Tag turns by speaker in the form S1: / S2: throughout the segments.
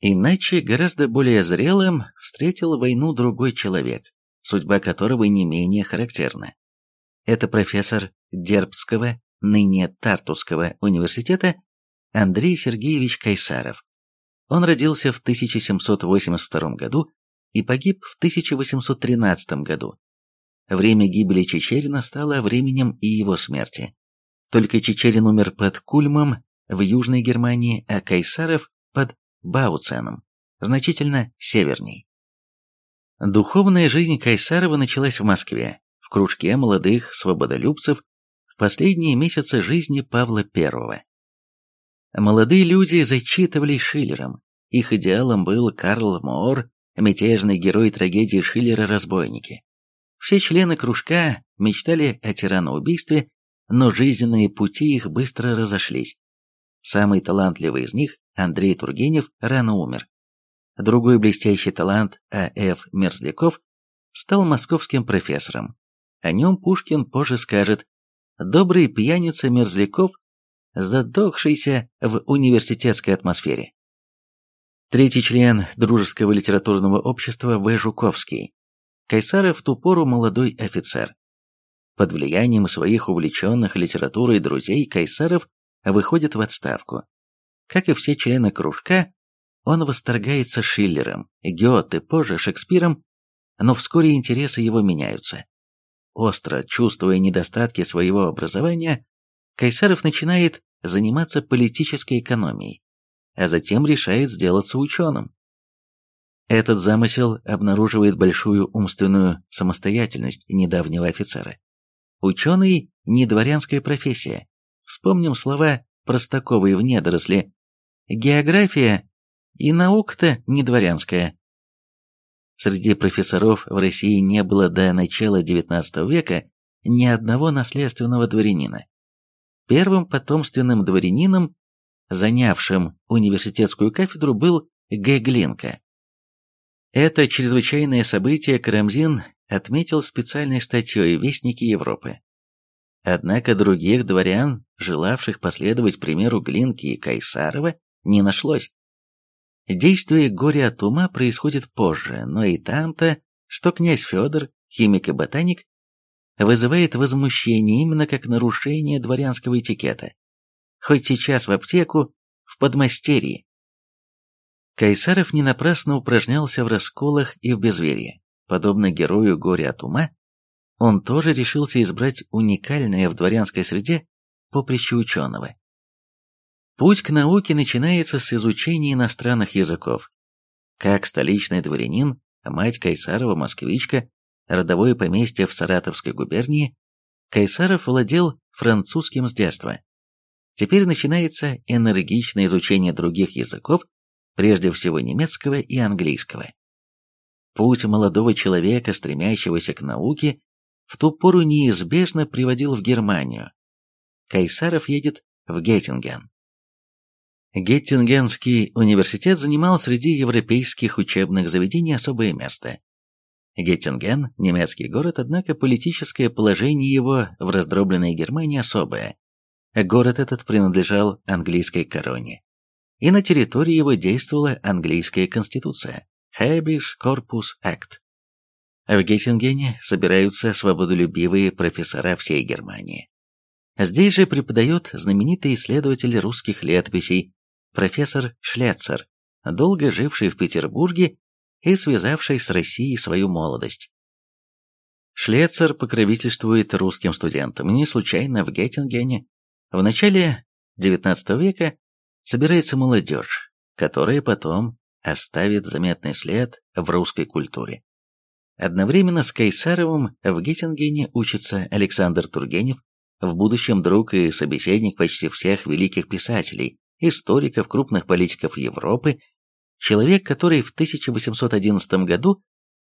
S1: Иначе, гораздо более зрелым, встретил войну другой человек, судьба которого не менее характерна. Это профессор Дербского, ныне Тартусского университета, Андрей Сергеевич Кайсаров. Он родился в 1782 году и погиб в 1813 году. Время гибели Чечерина стало временем и его смерти. Только Чечерин умер под Кульмом в Южной Германии, а Кайсаров под Бауценом, значительно северней. Духовная жизнь Кайсарова началась в Москве, в кружке молодых свободолюбцев в последние месяцы жизни Павла I. Молодые люди зачитывались Шиллером. Их идеалом был Карл Моор, мятежный герой трагедии Шиллера «Разбойники». Все члены кружка мечтали о тираноубийстве, но жизненные пути их быстро разошлись. Самый талантливый из них, Андрей Тургенев, рано умер. Другой блестящий талант, А.Ф. Мерзляков, стал московским профессором. О нем Пушкин позже скажет «Добрый пьяница Мерзляков, задохшийся в университетской атмосфере». Третий член Дружеского литературного общества В. Жуковский. Кайсаров в ту пору молодой офицер. Под влиянием своих увлеченных литературой друзей Кайсаров выходит в отставку. Как и все члены кружка, он восторгается Шиллером, Гёте, позже Шекспиром, но вскоре интересы его меняются. Остро чувствуя недостатки своего образования, Кайсаров начинает заниматься политической экономией, а затем решает сделаться ученым. Этот замысел обнаруживает большую умственную самостоятельность недавнего офицера. Ученый – не дворянская профессия, Вспомним слова Простаковой в «Недоросли». География и наука-то не дворянская. Среди профессоров в России не было до начала XIX века ни одного наследственного дворянина. Первым потомственным дворянином, занявшим университетскую кафедру, был Г. Глинка. Это чрезвычайное событие Карамзин отметил специальной статьей в Вестнике Европы. Однако других дворян, желавших последовать примеру Глинки и Кайсарова, не нашлось. Действие горя от ума происходит позже, но и там-то, что князь Федор, химик и ботаник, вызывает возмущение именно как нарушение дворянского этикета. Хоть сейчас в аптеку, в подмастерье. Кайсаров не напрасно упражнялся в расколах и в безверии. Подобно герою горя от ума, он тоже решился избрать уникальное в дворянской среде поприще ученого. Путь к науке начинается с изучения иностранных языков. Как столичный дворянин, мать Кайсарова, москвичка, родовое поместье в Саратовской губернии, Кайсаров владел французским с детства. Теперь начинается энергичное изучение других языков, прежде всего немецкого и английского. Путь молодого человека, стремящегося к науке, в ту пору неизбежно приводил в Германию. Кайсаров едет в Геттинген. Геттингенский университет занимал среди европейских учебных заведений особое место. Геттинген – немецкий город, однако политическое положение его в раздробленной Германии особое. Город этот принадлежал английской короне. И на территории его действовала английская конституция – Habeas Corpus Act. В Геттингене собираются свободолюбивые профессора всей Германии. Здесь же преподает знаменитый исследователь русских летописей, профессор Шлецер, долго живший в Петербурге и связавший с Россией свою молодость. Шлецер покровительствует русским студентам, не случайно в Геттингене в начале XIX века собирается молодежь, которая потом оставит заметный след в русской культуре. Одновременно с Кайсаровым в Геттингене учится Александр Тургенев, в будущем друг и собеседник почти всех великих писателей, историков, крупных политиков Европы, человек, который в 1811 году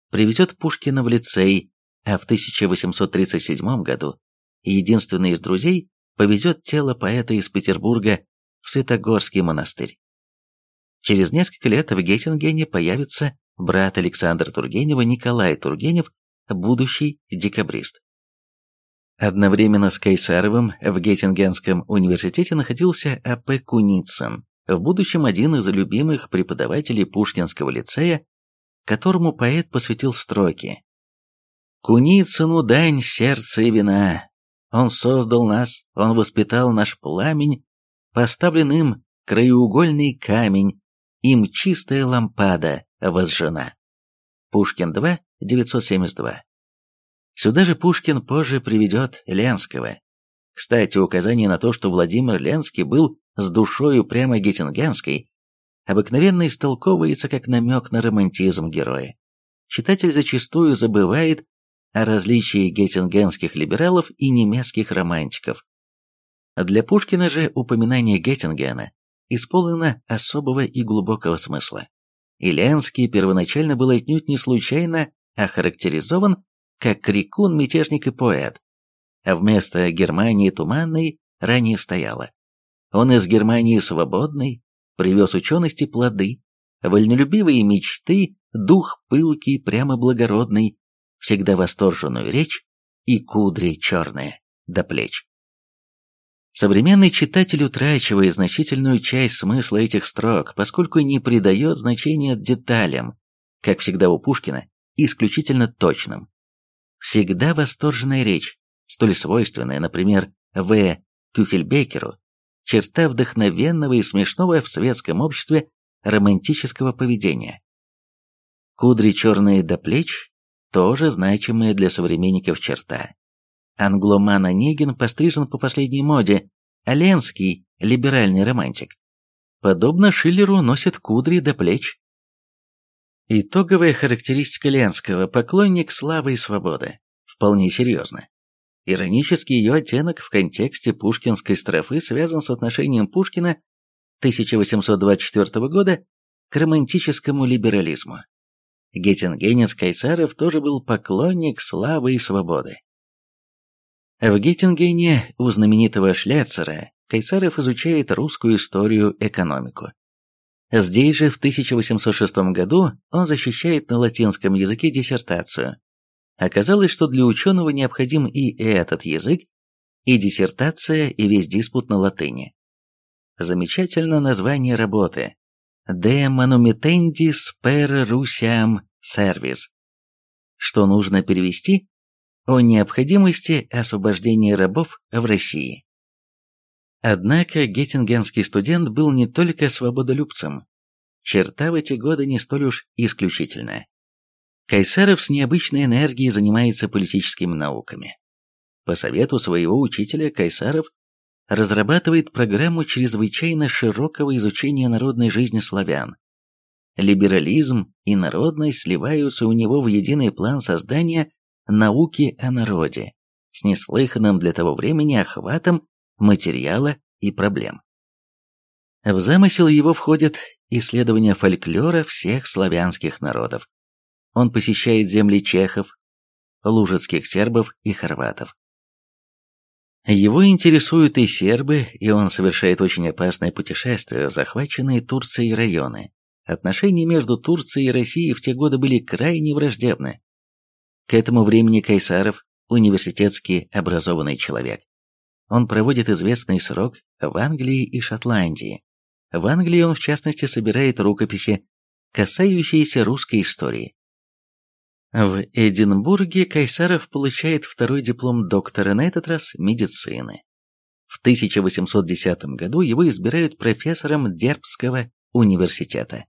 S1: привезет Пушкина в лицей, а в 1837 году единственный из друзей повезет тело поэта из Петербурга в Святогорский монастырь. Через несколько лет в Геттингене появится брат Александра Тургенева Николай Тургенев, будущий декабрист. Одновременно с Кайсаровым в Геттингенском университете находился А.П. Куницын, в будущем один из любимых преподавателей Пушкинского лицея, которому поэт посвятил строки. «Куницыну дань сердца и вина, он создал нас, он воспитал наш пламень, поставлен им краеугольный камень, им чистая лампада возжжена». Пушкин 2, 972. Сюда же Пушкин позже приведет Ленского. Кстати, указание на то, что Владимир Ленский был с душою прямо геттингенской, обыкновенно истолковывается как намек на романтизм героя. Читатель зачастую забывает о различии геттингенских либералов и немецких романтиков. Для Пушкина же упоминание Геттингена исполнено особого и глубокого смысла. И Ленский первоначально был отнюдь не случайно охарактеризован как крикун, мятежник и поэт, а вместо Германии туманной ранее стояло. Он из Германии свободной привез учености плоды, вольнолюбивые мечты, дух пылкий, прямо благородный, всегда восторженную речь и кудри черные до плеч. Современный читатель утрачивает значительную часть смысла этих строк, поскольку не придает значения деталям, как всегда у Пушкина, исключительно точным. Всегда восторженная речь, столь свойственная, например, В. Кюхельбекеру, черта вдохновенного и смешного в светском обществе романтического поведения. Кудри черные до плеч – тоже значимая для современников черта. Англоман Онегин пострижен по последней моде, а Ленский – либеральный романтик. Подобно Шиллеру носит кудри до плеч. Итоговая характеристика Ленского – поклонник славы и свободы. Вполне серьезно. Иронический ее оттенок в контексте пушкинской строфы связан с отношением Пушкина 1824 года к романтическому либерализму. Геттингенец Кайсаров тоже был поклонник славы и свободы. В Геттингене у знаменитого Шляцера Кайсаров изучает русскую историю экономику. Здесь же в 1806 году он защищает на латинском языке диссертацию Оказалось, что для ученого необходим и этот язык, и диссертация, и весь диспут на латыни. Замечательно название работы «De monumentendis per Rusiam Service», что нужно перевести о необходимости освобождения рабов в России. Однако геттингенский студент был не только свободолюбцем, черта в эти годы не столь уж исключительная. Кайсаров с необычной энергией занимается политическими науками. По совету своего учителя Кайсаров разрабатывает программу чрезвычайно широкого изучения народной жизни славян. Либерализм и народность сливаются у него в единый план создания науки о народе, с неслыханным для того времени охватом материала и проблем. В замысел его входит исследование фольклора всех славянских народов, он посещает земли чехов, лужицких сербов и хорватов. Его интересуют и сербы, и он совершает очень опасное путешествие захваченные Турцией районы. Отношения между Турцией и Россией в те годы были крайне враждебны. К этому времени Кайсаров – университетский образованный человек. Он проводит известный срок в Англии и Шотландии. В Англии он в частности собирает рукописи, касающиеся русской истории. В Эдинбурге Кайсаров получает второй диплом доктора, на этот раз медицины. В 1810 году его избирают профессором Дербского университета.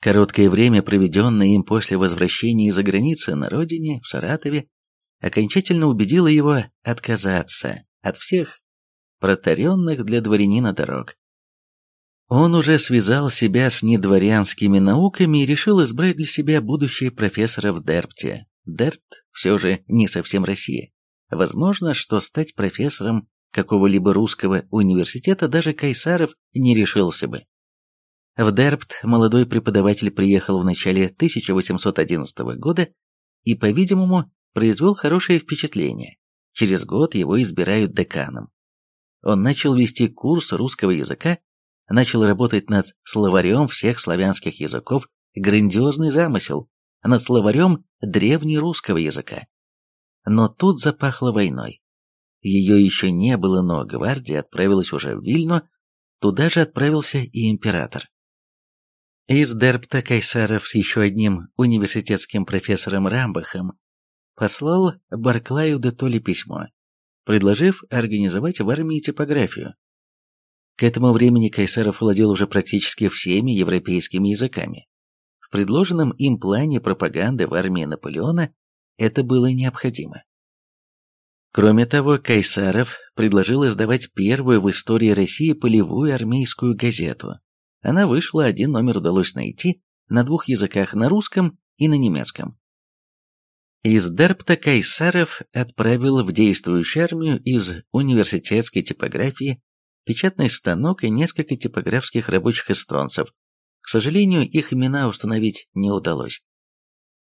S1: Короткое время, проведенное им после возвращения из-за границы на родине, в Саратове, окончательно убедило его отказаться от всех протаренных для дворянина дорог. Он уже связал себя с недворянскими науками и решил избрать для себя будущее профессора в Дерпте. Дерпт все же не совсем Россия. Возможно, что стать профессором какого-либо русского университета даже Кайсаров не решился бы. В Дерпт молодой преподаватель приехал в начале 1811 года и, по-видимому, произвел хорошее впечатление. Через год его избирают деканом. Он начал вести курс русского языка начал работать над словарем всех славянских языков, грандиозный замысел, над словарем древнерусского языка. Но тут запахло войной. Ее еще не было, но гвардия отправилась уже в Вильно, Туда же отправился и император. Из Дерпта Кайсаров с еще одним университетским профессором Рамбахом послал Барклаю де Толли письмо, предложив организовать в армии типографию. К этому времени Кайсаров владел уже практически всеми европейскими языками. В предложенном им плане пропаганды в армии Наполеона это было необходимо. Кроме того, Кайсаров предложил издавать первую в истории России полевую армейскую газету. Она вышла, один номер удалось найти, на двух языках, на русском и на немецком. Из Дерпта Кайсаров отправил в действующую армию из университетской типографии печатный станок и несколько типографских рабочих эстонцев. К сожалению, их имена установить не удалось.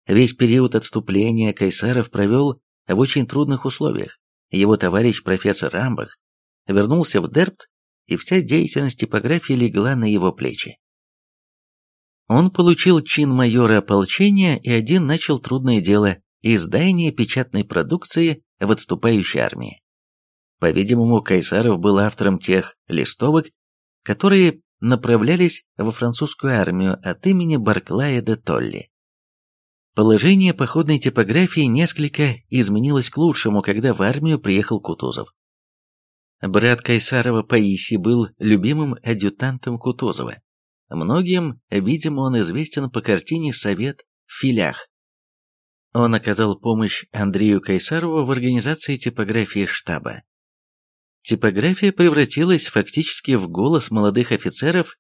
S1: Весь период отступления Кайсаров провел в очень трудных условиях. Его товарищ профессор Рамбах вернулся в Дерпт, и вся деятельность типографии легла на его плечи. Он получил чин майора ополчения и один начал трудное дело – издание печатной продукции в отступающей армии. По-видимому, Кайсаров был автором тех листовок, которые направлялись во французскую армию от имени Барклая де Толли. Положение походной типографии несколько изменилось к лучшему, когда в армию приехал Кутузов. Брат Кайсарова Паисий был любимым адъютантом Кутузова. Многим, видимо, он известен по картине «Совет в филях». Он оказал помощь Андрею Кайсарову в организации типографии штаба. Типография превратилась фактически в голос молодых офицеров,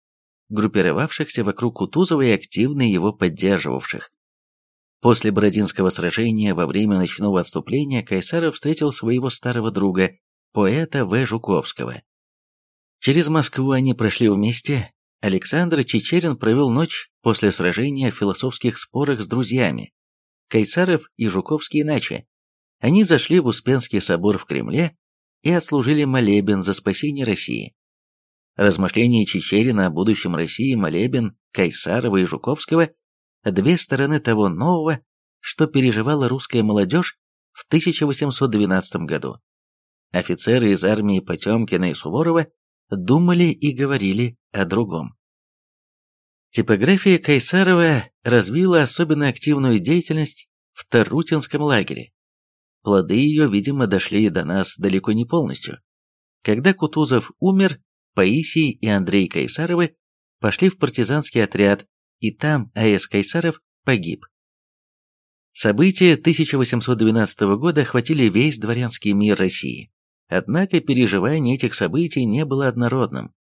S1: группировавшихся вокруг Кутузова и активно его поддерживавших. После Бородинского сражения во время ночного отступления Кайсаров встретил своего старого друга, поэта В. Жуковского. Через Москву они прошли вместе. Александр Чечерин провел ночь после сражения в философских спорах с друзьями. Кайсаров и Жуковский иначе. Они зашли в Успенский собор в Кремле и отслужили молебен за спасение России. Размышления Чечерина о будущем России, молебен Кайсарова и Жуковского две стороны того нового, что переживала русская молодежь в 1812 году. Офицеры из армии Потемкина и Суворова думали и говорили о другом. Типография Кайсарова развила особенно активную деятельность в Тарутинском лагере. Плоды ее, видимо, дошли до нас далеко не полностью. Когда Кутузов умер, Паисий и Андрей Кайсаровы пошли в партизанский отряд и там А.С. Кайсаров погиб. События 1812 года охватили весь дворянский мир России. Однако переживание этих событий не было однородным.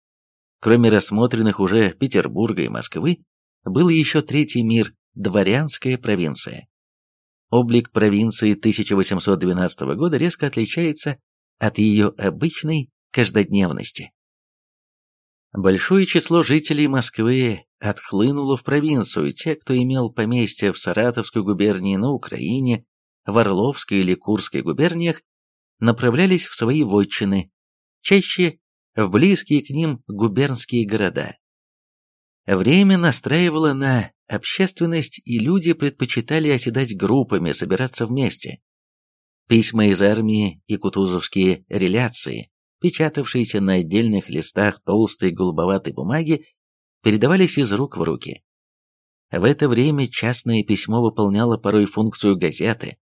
S1: Кроме рассмотренных уже Петербурга и Москвы, был еще третий мир – дворянская провинция. Облик провинции 1812 года резко отличается от ее обычной каждодневности. Большое число жителей Москвы отхлынуло в провинцию, те, кто имел поместья в Саратовской губернии на Украине, в Орловской или Курской губерниях, направлялись в свои вотчины, чаще в близкие к ним губернские города. Время настраивало на общественность, и люди предпочитали оседать группами, собираться вместе. Письма из армии и кутузовские реляции печатавшиеся на отдельных листах толстой голубоватой бумаги, передавались из рук в руки. В это время частное письмо выполняло порой функцию газеты.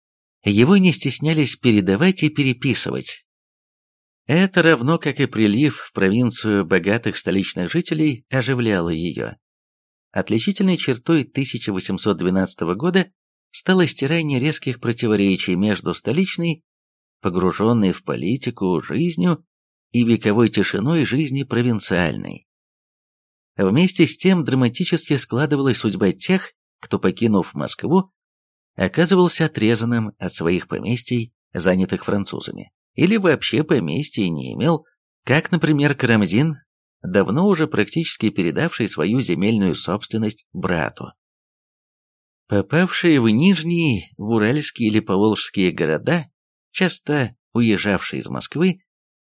S1: Его не стеснялись передавать и переписывать. Это равно как и прилив в провинцию богатых столичных жителей оживляло ее. Отличительной чертой 1812 года стало стирание резких противоречий между столичной, погруженной в политику, жизнью и вековой тишиной жизни провинциальной. Вместе с тем драматически складывалась судьба тех, кто, покинув Москву, оказывался отрезанным от своих поместий, занятых французами, или вообще поместья не имел, как, например, Карамзин, давно уже практически передавший свою земельную собственность брату. Попавшие в Нижние, в Уральские или Поволжские города, часто уезжавшие из Москвы,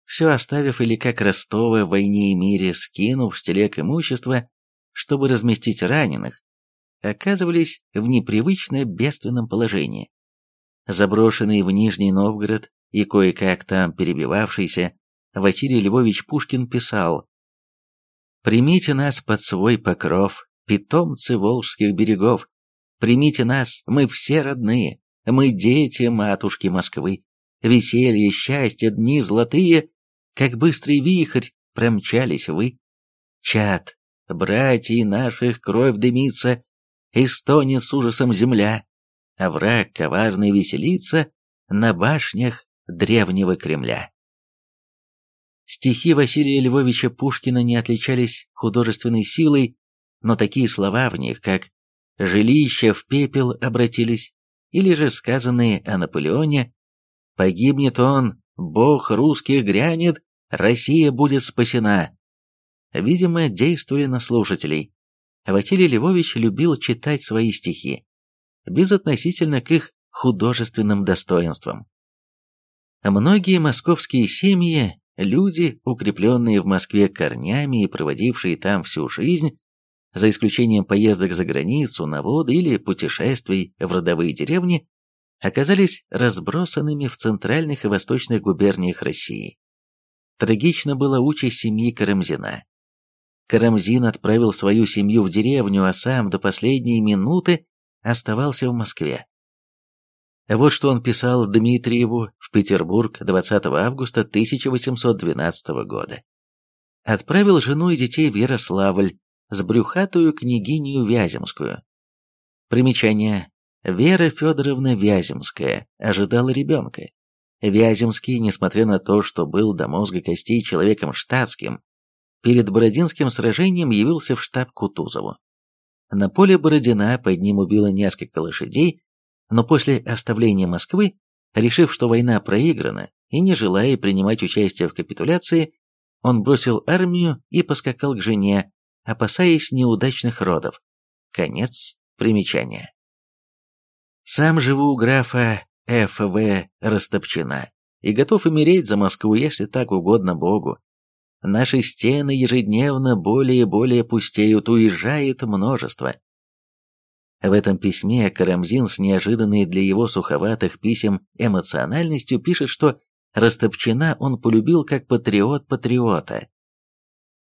S1: все оставив или как Ростова в войне и мире, скинув с телег имущество, чтобы разместить раненых, оказывались в непривычно бедственном положении. Заброшенный в Нижний Новгород и кое-как там перебивавшийся, Василий Львович Пушкин писал Примите нас под свой покров, питомцы волжских берегов. Примите нас, мы все родные, мы дети матушки Москвы. Веселье, счастье, дни золотые, как быстрый вихрь промчались вы. Чад, братья наших кровь дымится, и стонет с ужасом земля, а враг коварный веселится на башнях древнего Кремля. Стихи Василия Львовича Пушкина не отличались художественной силой, но такие слова в них, как «жилища в пепел обратились», или же сказанные о Наполеоне «погибнет он, бог русских грянет, Россия будет спасена», видимо, действовали на слушателей. Василий Львович любил читать свои стихи, безотносительно к их художественным достоинствам. Многие московские семьи, люди, укрепленные в Москве корнями и проводившие там всю жизнь, за исключением поездок за границу, на воды или путешествий в родовые деревни, оказались разбросанными в центральных и восточных губерниях России. Трагична была участь семьи Карамзина. Карамзин отправил свою семью в деревню, а сам до последней минуты оставался в Москве. Вот что он писал Дмитриеву в Петербург 20 августа 1812 года. Отправил жену и детей в Ярославль, с брюхатую княгиню Вяземскую. Примечание. Вера Федоровна Вяземская ожидала ребенка. Вяземский, несмотря на то, что был до мозга костей человеком штатским, перед Бородинским сражением явился в штаб Кутузову. На поле Бородина под ним убило несколько лошадей, но после оставления Москвы, решив, что война проиграна, и не желая принимать участие в капитуляции, он бросил армию и поскакал к жене, опасаясь неудачных родов. Конец примечания. Сам живу у графа Ф.В. Растопчина и готов умереть за Москву, если так угодно Богу. Наши стены ежедневно более и более пустеют, уезжает множество. В этом письме Карамзин с неожиданной для его суховатых писем эмоциональностью пишет, что Растопчина он полюбил как патриот патриота,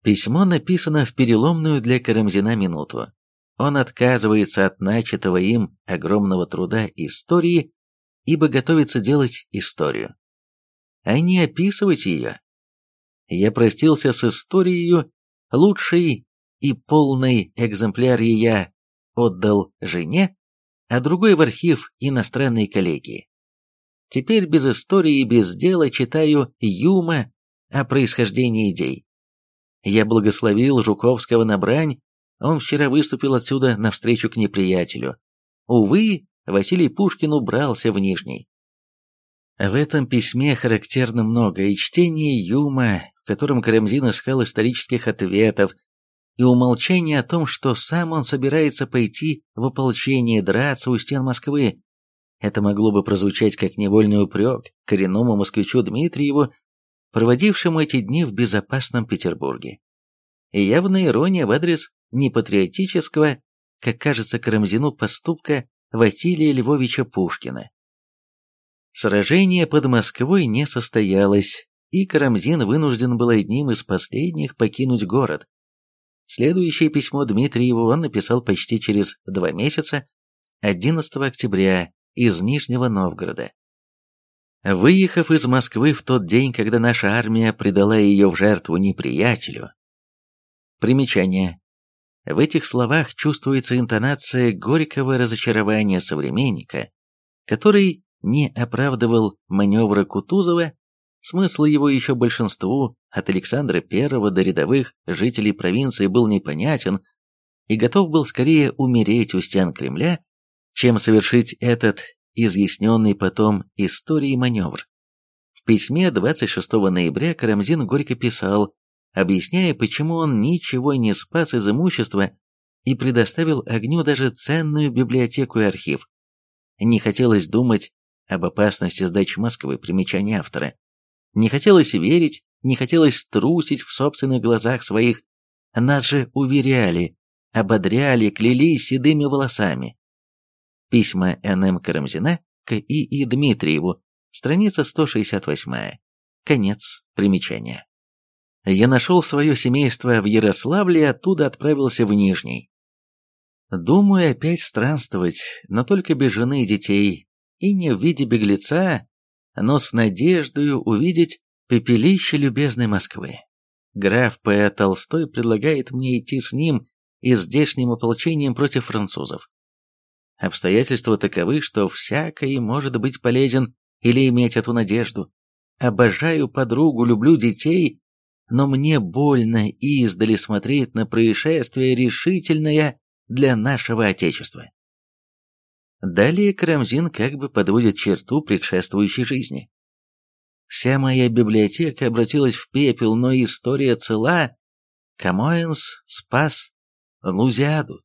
S1: Письмо написано в переломную для Карамзина минуту. Он отказывается от начатого им огромного труда истории, ибо готовится делать историю, а не описывать ее. Я простился с историей, лучший и полный экземпляр я отдал жене, а другой в архив иностранной коллегии. Теперь без истории и без дела читаю Юма о происхождении идей. Я благословил Жуковского на брань, он вчера выступил отсюда навстречу к неприятелю. Увы, Василий Пушкин убрался в Нижний. В этом письме характерно много и чтение Юма, в котором Карамзин искал исторических ответов, и умолчание о том, что сам он собирается пойти в ополчение драться у стен Москвы. Это могло бы прозвучать как невольный упрек коренному москвичу Дмитриеву проводившему эти дни в безопасном Петербурге. И явная ирония в адрес непатриотического, как кажется Карамзину, поступка Василия Львовича Пушкина. Сражение под Москвой не состоялось, и Карамзин вынужден был одним из последних покинуть город. Следующее письмо Дмитриеву он написал почти через два месяца, 11 октября, из Нижнего Новгорода. Выехав из Москвы в тот день, когда наша армия предала ее в жертву неприятелю. Примечание. В этих словах чувствуется интонация горького разочарования современника, который не оправдывал маневра Кутузова, смысл его еще большинству, от Александра I до рядовых жителей провинции был непонятен и готов был скорее умереть у стен Кремля, чем совершить этот изъясненный потом историей маневр. В письме 26 ноября Карамзин горько писал, объясняя, почему он ничего не спас из имущества и предоставил огню даже ценную библиотеку и архив. Не хотелось думать об опасности сдачи Москвы, примечание автора. Не хотелось верить, не хотелось струсить в собственных глазах своих. Нас же уверяли, ободряли, клялись седыми волосами. Письма Н.М. Карамзина к И.И. Дмитриеву, страница 168. Конец примечания. Я нашел свое семейство в Ярославле и оттуда отправился в Нижний. Думаю опять странствовать, но только без жены и детей, и не в виде беглеца, но с надеждой увидеть пепелище любезной Москвы. Граф П. Толстой предлагает мне идти с ним и здешним ополчением против французов. Обстоятельства таковы, что всякий может быть полезен или иметь эту надежду. Обожаю подругу, люблю детей, но мне больно издали смотреть на происшествие решительное для нашего Отечества. Далее Карамзин как бы подводит черту предшествующей жизни. Вся моя библиотека обратилась в пепел, но история цела. Камоэнс спас Лузиаду.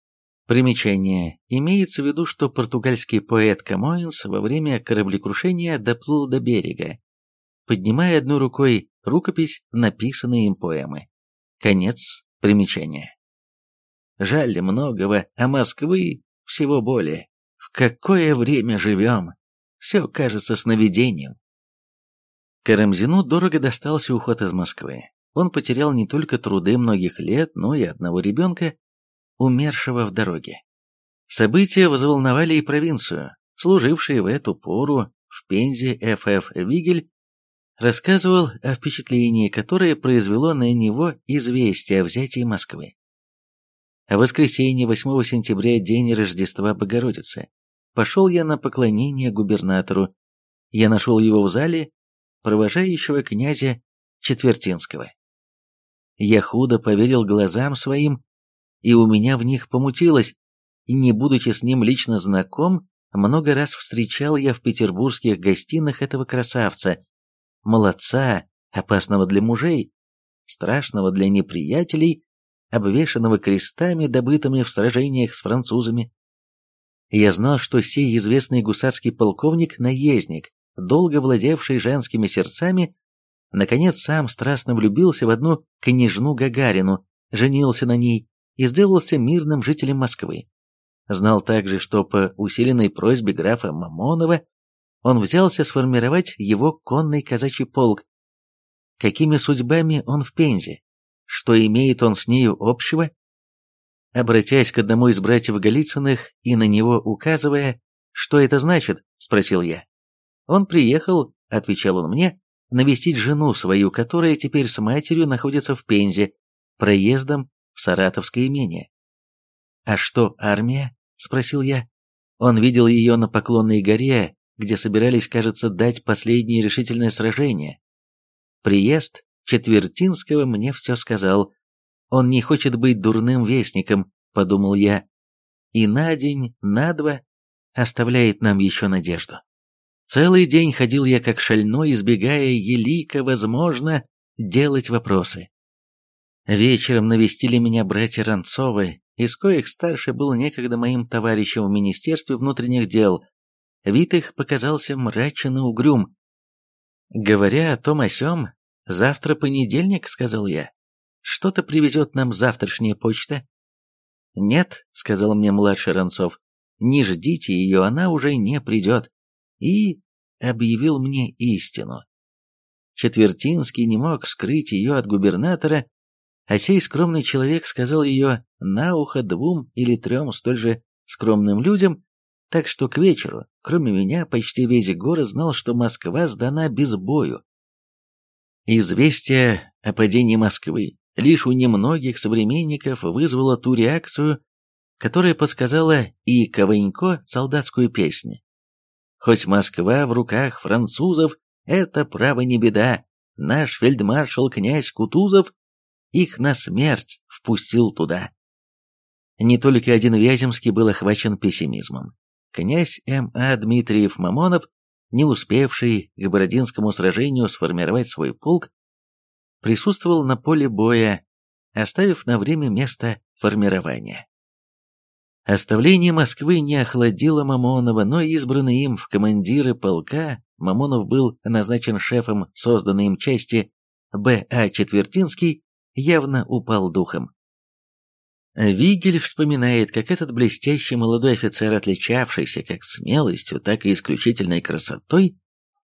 S1: Примечание. Имеется в виду, что португальский поэт Камоэнс во время кораблекрушения доплыл до берега, поднимая одной рукой рукопись написанной им поэмы. Конец примечания. Жаль многого, а Москвы всего более. Какое время живем? Все кажется сновидением. Карамзину дорого достался уход из Москвы. Он потерял не только труды многих лет, но и одного ребенка, умершего в дороге. События взволновали и провинцию. Служивший в эту пору в Пензе Ф.Ф. Вигель рассказывал о впечатлении, которое произвело на него известие о взятии Москвы. В воскресенье 8 сентября, день Рождества Богородицы, пошел я на поклонение губернатору. Я нашел его в зале провожающего князя Четвертинского. Я худо поверил глазам своим, и у меня в них помутилось. Не будучи с ним лично знаком, много раз встречал я в петербургских гостинах этого красавца, молодца, опасного для мужей, страшного для неприятелей, обвешанного крестами, добытыми в сражениях с французами. Я знал, что сей известный гусарский полковник – наездник, долго владевший женскими сердцами, наконец сам страстно влюбился в одну княжну Гагарину, женился на ней и сделался мирным жителем Москвы. Знал также, что по усиленной просьбе графа Мамонова он взялся сформировать его конный казачий полк. Какими судьбами он в Пензе? Что имеет он с нею общего? Обратясь к одному из братьев Голицыных и на него указывая, «Что это значит?» – спросил я. Он приехал, отвечал он мне, навестить жену свою, которая теперь с матерью находится в Пензе, проездом в Саратовское имение. «А что, армия?» – спросил я. Он видел ее на Поклонной горе, где собирались, кажется, дать последнее решительное сражение. Приезд Четвертинского мне все сказал. Он не хочет быть дурным вестником, подумал я. И на день, на два оставляет нам еще надежду. Целый день ходил я как шальной, избегая елика, возможно, делать вопросы. Вечером навестили меня братья Ранцовы, из коих старший был некогда моим товарищем в Министерстве внутренних дел. Вид их показался мрачен и угрюм. Говоря о том о сём, «Завтра понедельник», — сказал я. «Что-то привезет нам завтрашняя почта?» «Нет», — сказал мне младший Ранцов, — «не ждите ее, она уже не придет и объявил мне истину. Четвертинский не мог скрыть ее от губернатора, а сей скромный человек сказал ее на ухо двум или трем столь же скромным людям, так что к вечеру, кроме меня, почти весь город знал, что Москва сдана без бою. Известие о падении Москвы лишь у немногих современников вызвало ту реакцию, которая подсказала и Ковынько солдатскую песню. Хоть Москва в руках французов, это право не беда. Наш фельдмаршал князь Кутузов их на смерть впустил туда. Не только один Вяземский был охвачен пессимизмом. Князь М.А. Дмитриев-Мамонов, не успевший к Бородинскому сражению сформировать свой полк, присутствовал на поле боя, оставив на время место формирования. Оставление Москвы не охладило Мамонова, но избранный им в командиры полка, Мамонов был назначен шефом созданной им части Б.А. Четвертинский, явно упал духом. Вигель вспоминает, как этот блестящий молодой офицер, отличавшийся как смелостью, так и исключительной красотой,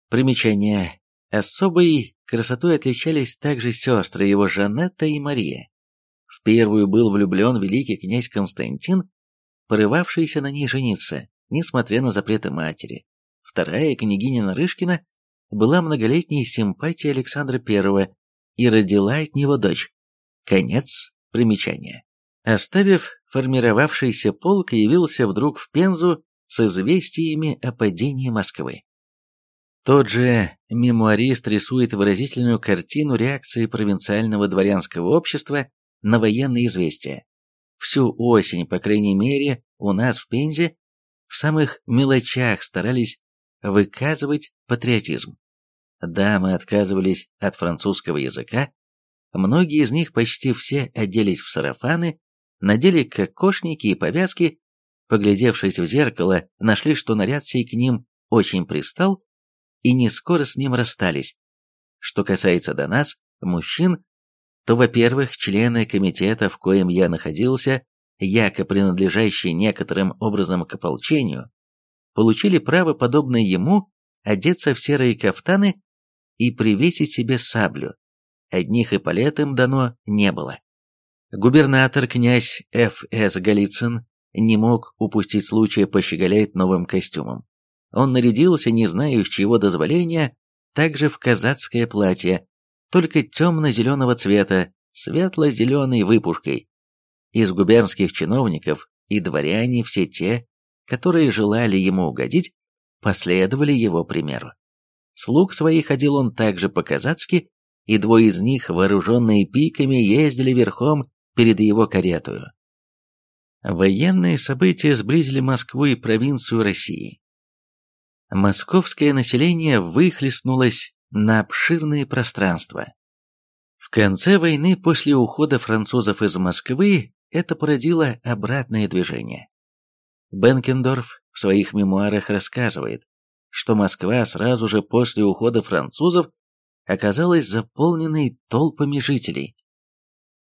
S1: примечание Особой красотой отличались также сестры его Жанетта и Мария. В первую был влюблен великий князь Константин, порывавшийся на ней жениться, несмотря на запреты матери. Вторая, княгиня Нарышкина, была многолетней симпатией Александра I и родила от него дочь. Конец примечания. Оставив формировавшийся полк, явился вдруг в Пензу с известиями о падении Москвы. Тот же мемуарист рисует выразительную картину реакции провинциального дворянского общества на военные известия. Всю осень, по крайней мере, у нас в Пензе в самых мелочах старались выказывать патриотизм. Дамы отказывались от французского языка, многие из них почти все оделись в сарафаны, надели кокошники и повязки, поглядевшись в зеркало, нашли, что наряд сей к ним очень пристал, и не скоро с ним расстались. Что касается до нас, мужчин, то, во-первых, члены комитета, в коем я находился, яко принадлежащие некоторым образом к ополчению, получили право, подобно ему, одеться в серые кафтаны и привесить себе саблю. Одних эполет им дано не было. Губернатор князь Ф.С. Голицын не мог упустить случая пощеголять новым костюмом. Он нарядился, не зная с чего дозволения, также в казацкое платье, только темно-зеленого цвета, светло-зеленой выпушкой. Из губернских чиновников и дворяне все те, которые желали ему угодить, последовали его примеру. Слуг своих ходил он также по-казацки, и двое из них, вооруженные пиками, ездили верхом перед его каретою. Военные события сблизили Москву и провинцию России. Московское население выхлестнулось на обширные пространства. В конце войны, после ухода французов из Москвы, это породило обратное движение. Бенкендорф в своих мемуарах рассказывает, что Москва сразу же после ухода французов оказалась заполненной толпами жителей.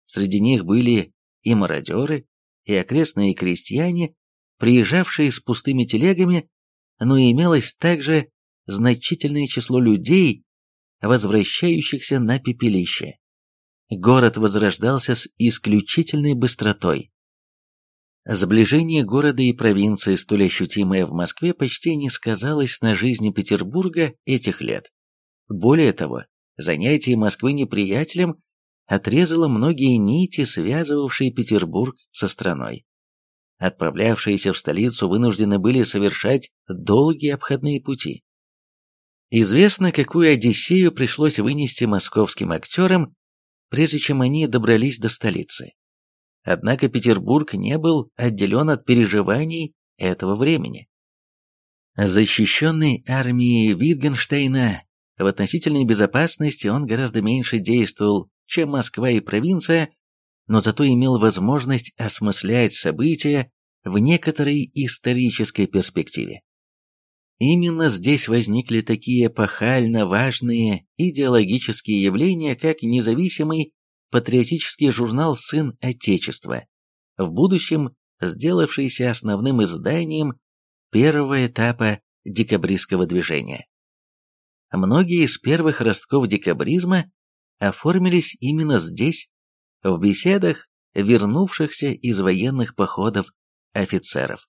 S1: Среди них были и мародеры, и окрестные крестьяне, приезжавшие с пустыми телегами, но имелось также значительное число людей, возвращающихся на пепелище. Город возрождался с исключительной быстротой. Сближение города и провинции, столь ощутимое в Москве, почти не сказалось на жизни Петербурга этих лет. Более того, занятие Москвы неприятелем отрезало многие нити, связывавшие Петербург со страной. Отправлявшиеся в столицу вынуждены были совершать долгие обходные пути. Известно, какую Одиссею пришлось вынести московским актерам, прежде чем они добрались до столицы. Однако Петербург не был отделен от переживаний этого времени. Защищенный армией Витгенштейна, в относительной безопасности он гораздо меньше действовал, чем Москва и провинция, но зато имел возможность осмыслять события в некоторой исторической перспективе. Именно здесь возникли такие эпохально важные идеологические явления, как независимый патриотический журнал «Сын Отечества», в будущем сделавшийся основным изданием первого этапа декабристского движения. Многие из первых ростков декабризма оформились именно здесь, в беседах вернувшихся из военных походов офицеров.